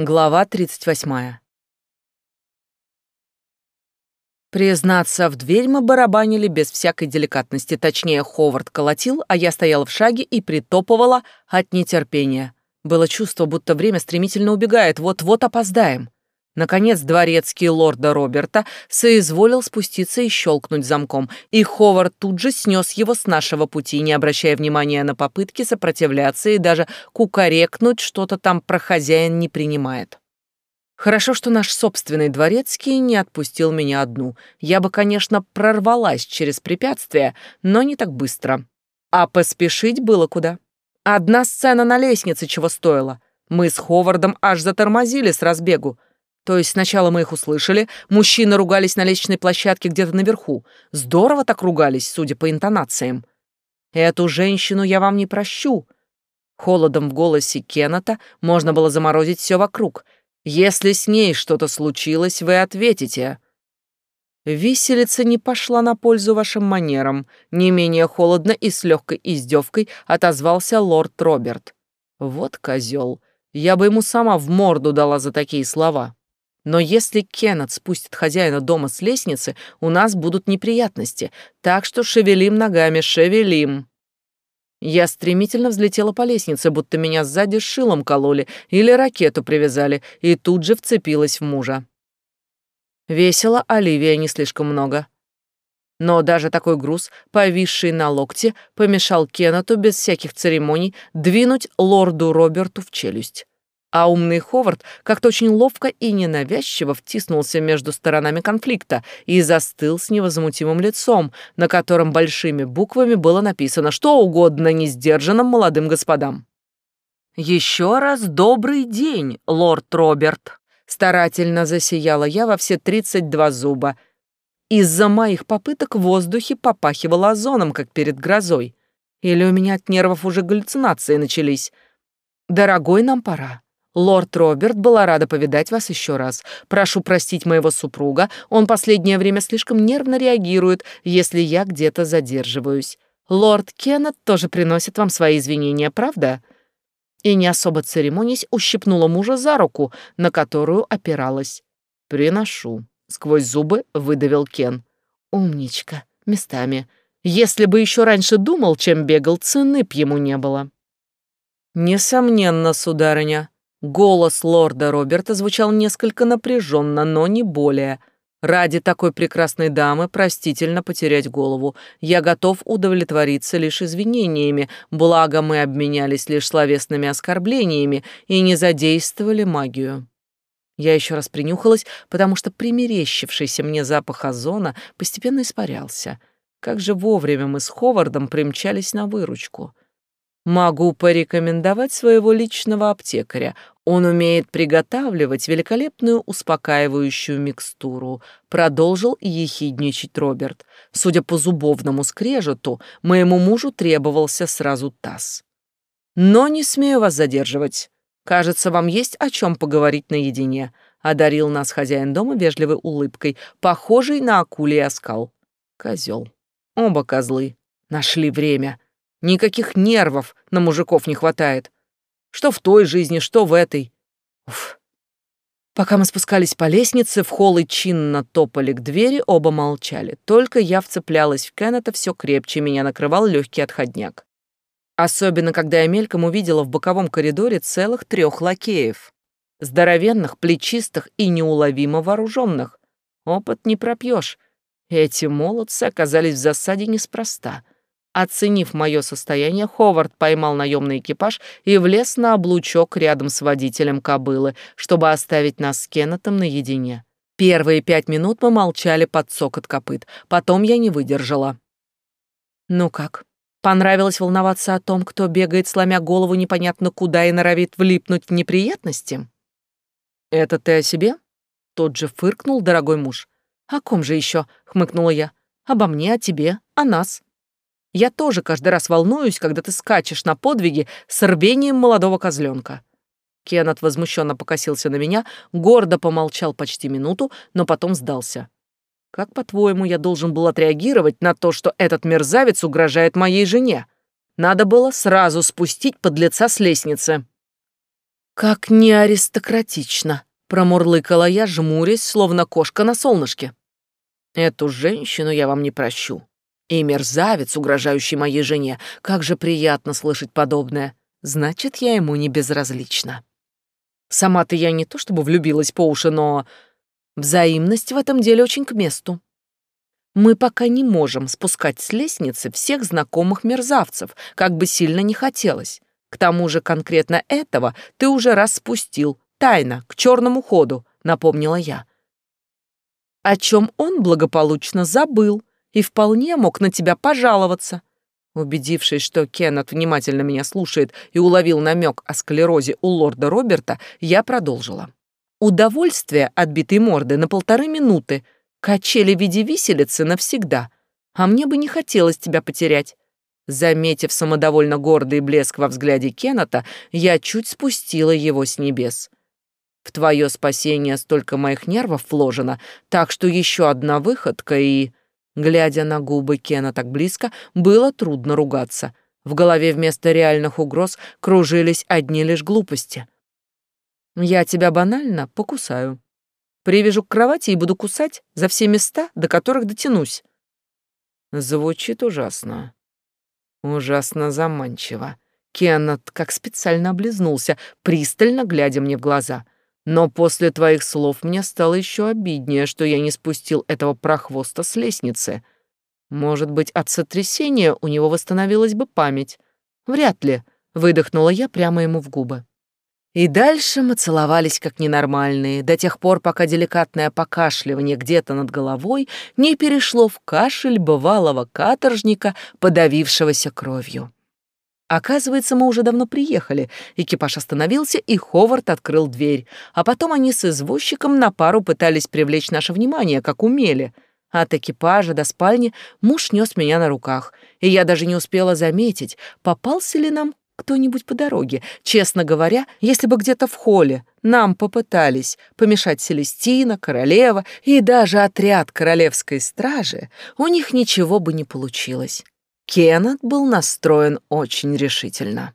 Глава 38. Признаться, в дверь мы барабанили без всякой деликатности. Точнее, Ховард колотил, а я стояла в шаге и притопывала от нетерпения. Было чувство, будто время стремительно убегает, вот-вот опоздаем. Наконец, дворецкий лорда Роберта соизволил спуститься и щелкнуть замком, и Ховард тут же снес его с нашего пути, не обращая внимания на попытки сопротивляться и даже кукарекнуть что-то там про хозяин не принимает. Хорошо, что наш собственный дворецкий не отпустил меня одну. Я бы, конечно, прорвалась через препятствия, но не так быстро. А поспешить было куда. Одна сцена на лестнице чего стоила. Мы с Ховардом аж затормозили с разбегу. То есть сначала мы их услышали, мужчины ругались на лестничной площадке где-то наверху. Здорово так ругались, судя по интонациям. Эту женщину я вам не прощу. Холодом в голосе Кеннета можно было заморозить все вокруг. Если с ней что-то случилось, вы ответите. Виселица не пошла на пользу вашим манерам. Не менее холодно и с легкой издевкой отозвался лорд Роберт. Вот козел. Я бы ему сама в морду дала за такие слова. Но если Кеннет спустит хозяина дома с лестницы, у нас будут неприятности, так что шевелим ногами, шевелим. Я стремительно взлетела по лестнице, будто меня сзади шилом кололи или ракету привязали, и тут же вцепилась в мужа. Весело Оливия не слишком много. Но даже такой груз, повисший на локте, помешал Кеннету без всяких церемоний двинуть лорду Роберту в челюсть а умный Ховард как-то очень ловко и ненавязчиво втиснулся между сторонами конфликта и застыл с невозмутимым лицом, на котором большими буквами было написано что угодно несдержанным молодым господам. «Еще раз добрый день, лорд Роберт!» Старательно засияла я во все тридцать два зуба. Из-за моих попыток в воздухе попахивало озоном, как перед грозой. Или у меня от нервов уже галлюцинации начались. «Дорогой, нам пора. Лорд Роберт была рада повидать вас еще раз. Прошу простить моего супруга, он последнее время слишком нервно реагирует, если я где-то задерживаюсь. Лорд Кеннет тоже приносит вам свои извинения, правда?» И не особо церемонясь, ущипнула мужа за руку, на которую опиралась. «Приношу», — сквозь зубы выдавил Кен. «Умничка, местами. Если бы еще раньше думал, чем бегал, цены б ему не было». «Несомненно, сударыня», Голос лорда Роберта звучал несколько напряженно, но не более. Ради такой прекрасной дамы простительно потерять голову. Я готов удовлетвориться лишь извинениями, благо мы обменялись лишь словесными оскорблениями и не задействовали магию. Я еще раз принюхалась, потому что примерещившийся мне запах озона постепенно испарялся. Как же вовремя мы с Ховардом примчались на выручку. Могу порекомендовать своего личного аптекаря. Он умеет приготавливать великолепную успокаивающую микстуру, продолжил ехидничать Роберт. Судя по зубовному скрежету, моему мужу требовался сразу таз. Но не смею вас задерживать. Кажется, вам есть о чем поговорить наедине, одарил нас хозяин дома вежливой улыбкой, похожей на акулий оскал. Козел. Оба козлы. Нашли время. Никаких нервов на мужиков не хватает. Что в той жизни, что в этой. Уф. Пока мы спускались по лестнице, в холл и чинно топали к двери, оба молчали. Только я вцеплялась в Кеннета все крепче, меня накрывал легкий отходняк. Особенно, когда я мельком увидела в боковом коридоре целых трех лакеев. Здоровенных, плечистых и неуловимо вооруженных. Опыт не пропьешь. Эти молодцы оказались в засаде неспроста — Оценив мое состояние, Ховард поймал наемный экипаж и влез на облучок рядом с водителем кобылы, чтобы оставить нас с Кеннетом наедине. Первые пять минут мы молчали под цокот копыт, потом я не выдержала. «Ну как, понравилось волноваться о том, кто бегает, сломя голову непонятно куда и норовит влипнуть в неприятности?» «Это ты о себе?» Тот же фыркнул дорогой муж. «О ком же еще?» — хмыкнула я. «Обо мне, о тебе, о нас». Я тоже каждый раз волнуюсь, когда ты скачешь на подвиги с рвением молодого козленка. Кеннет возмущенно покосился на меня, гордо помолчал почти минуту, но потом сдался. Как, по-твоему, я должен был отреагировать на то, что этот мерзавец угрожает моей жене? Надо было сразу спустить подлеца с лестницы. Как не аристократично, промурлыкала я, жмурясь, словно кошка на солнышке. Эту женщину я вам не прощу. И мерзавец, угрожающий моей жене, как же приятно слышать подобное. Значит, я ему не безразлична. Сама-то я не то чтобы влюбилась по уши, но взаимность в этом деле очень к месту. Мы пока не можем спускать с лестницы всех знакомых мерзавцев, как бы сильно не хотелось. К тому же конкретно этого ты уже раз спустил, тайно, к черному ходу, напомнила я. О чем он благополучно забыл и вполне мог на тебя пожаловаться. Убедившись, что Кеннет внимательно меня слушает и уловил намек о склерозе у лорда Роберта, я продолжила. Удовольствие от битой морды на полторы минуты, качели в виде виселицы навсегда. А мне бы не хотелось тебя потерять. Заметив самодовольно гордый блеск во взгляде Кеннета, я чуть спустила его с небес. В твое спасение столько моих нервов вложено, так что еще одна выходка и... Глядя на губы Кена так близко, было трудно ругаться. В голове вместо реальных угроз кружились одни лишь глупости. «Я тебя банально покусаю. Привяжу к кровати и буду кусать за все места, до которых дотянусь». Звучит ужасно. Ужасно заманчиво. Кеннет как специально облизнулся, пристально глядя мне в глаза — но после твоих слов мне стало еще обиднее, что я не спустил этого прохвоста с лестницы. Может быть, от сотрясения у него восстановилась бы память. Вряд ли, выдохнула я прямо ему в губы. И дальше мы целовались как ненормальные, до тех пор, пока деликатное покашливание где-то над головой не перешло в кашель бывалого каторжника, подавившегося кровью. Оказывается, мы уже давно приехали. Экипаж остановился, и Ховард открыл дверь. А потом они с извозчиком на пару пытались привлечь наше внимание, как умели. От экипажа до спальни муж нес меня на руках, и я даже не успела заметить, попался ли нам кто-нибудь по дороге. Честно говоря, если бы где-то в холле нам попытались помешать Селестина, королева и даже отряд королевской стражи, у них ничего бы не получилось. Кеннет был настроен очень решительно.